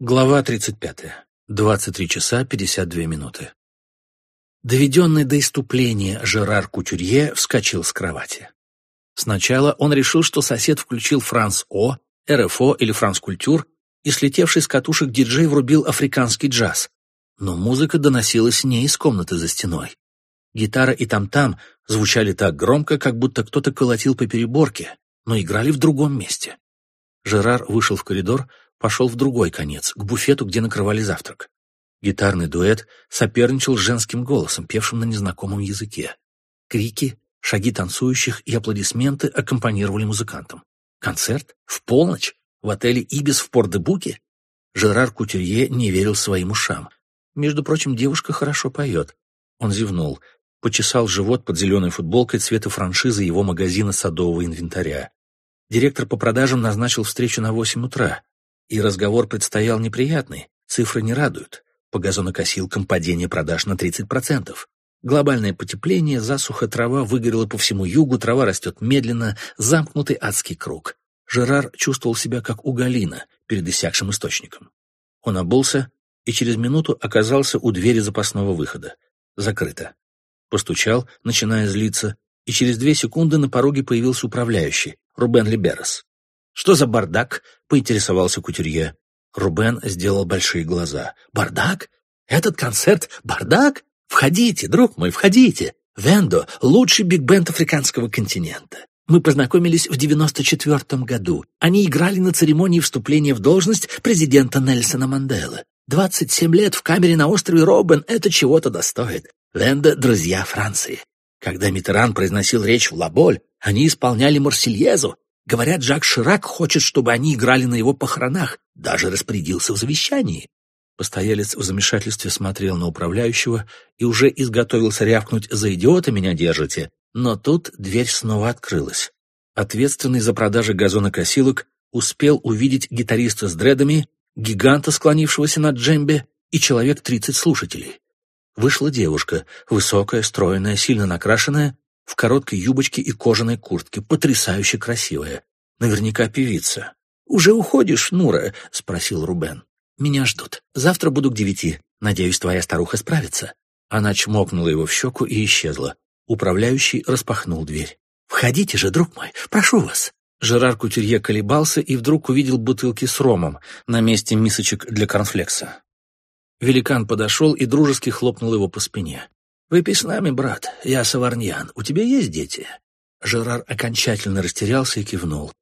Глава 35. 23 часа 52 минуты. Доведенный до иступления Жерар Кутюрье вскочил с кровати. Сначала он решил, что сосед включил Франс О, РФО или Франс Культур, и слетевший с катушек диджей врубил африканский джаз. Но музыка доносилась не из комнаты за стеной. Гитара и там-там звучали так громко, как будто кто-то колотил по переборке, но играли в другом месте. Жерар вышел в коридор, пошел в другой конец, к буфету, где накрывали завтрак. Гитарный дуэт соперничал с женским голосом, певшим на незнакомом языке. Крики, шаги танцующих и аплодисменты аккомпанировали музыкантам. Концерт? В полночь? В отеле «Ибис» в Пор-де-Буке? Жерар Кутюрье не верил своим ушам. Между прочим, девушка хорошо поет. Он зевнул, почесал живот под зеленой футболкой цвета франшизы его магазина садового инвентаря. Директор по продажам назначил встречу на восемь утра. И разговор предстоял неприятный, цифры не радуют. По газонокосилкам падение продаж на 30%. Глобальное потепление, засуха, трава выгорела по всему югу, трава растет медленно, замкнутый адский круг. Жерар чувствовал себя как у Галина перед иссякшим источником. Он обулся и через минуту оказался у двери запасного выхода. Закрыто. Постучал, начиная злиться, и через две секунды на пороге появился управляющий, Рубен Либерес. «Что за бардак?» — поинтересовался кутюрье. Рубен сделал большие глаза. «Бардак? Этот концерт — бардак? Входите, друг мой, входите! Вендо — лучший биг-бенд африканского континента. Мы познакомились в 94 году. Они играли на церемонии вступления в должность президента Нельсона Манделы. 27 лет в камере на острове Робен — это чего-то достоит. Вендо — друзья Франции. Когда Митеран произносил речь в Лаболь, они исполняли Марсельезу, Говорят, Жак Ширак хочет, чтобы они играли на его похоронах, даже распорядился в завещании. Постоялец в замешательстве смотрел на управляющего и уже изготовился рявкнуть «За идиота меня держите!», но тут дверь снова открылась. Ответственный за продажи газонокосилок успел увидеть гитариста с дредами, гиганта, склонившегося над джембе, и человек тридцать слушателей. Вышла девушка, высокая, стройная, сильно накрашенная, в короткой юбочке и кожаной куртке, потрясающе красивая. Наверняка певица. «Уже уходишь, Нура?» — спросил Рубен. «Меня ждут. Завтра буду к девяти. Надеюсь, твоя старуха справится». Она чмокнула его в щеку и исчезла. Управляющий распахнул дверь. «Входите же, друг мой, прошу вас». Жерар Кутюрье колебался и вдруг увидел бутылки с ромом на месте мисочек для корнфлекса. Великан подошел и дружески хлопнул его по спине. «Выпей с нами, брат. Я Саварньян. У тебя есть дети?» Жерар окончательно растерялся и кивнул.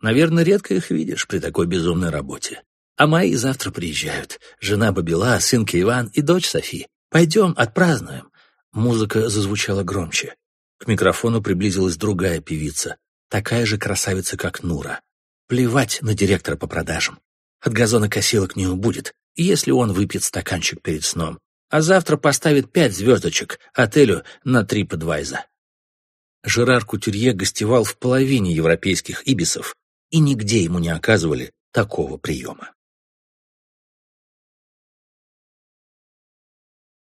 «Наверное, редко их видишь при такой безумной работе. А мои завтра приезжают. Жена Бабила, сынка Иван и дочь Софи. Пойдем, отпразднуем». Музыка зазвучала громче. К микрофону приблизилась другая певица, такая же красавица, как Нура. Плевать на директора по продажам. От газона косилок не убудет, если он выпьет стаканчик перед сном а завтра поставит пять звездочек отелю на TripAdvisor. Жерар Кутюрье гостевал в половине европейских ибисов, и нигде ему не оказывали такого приема.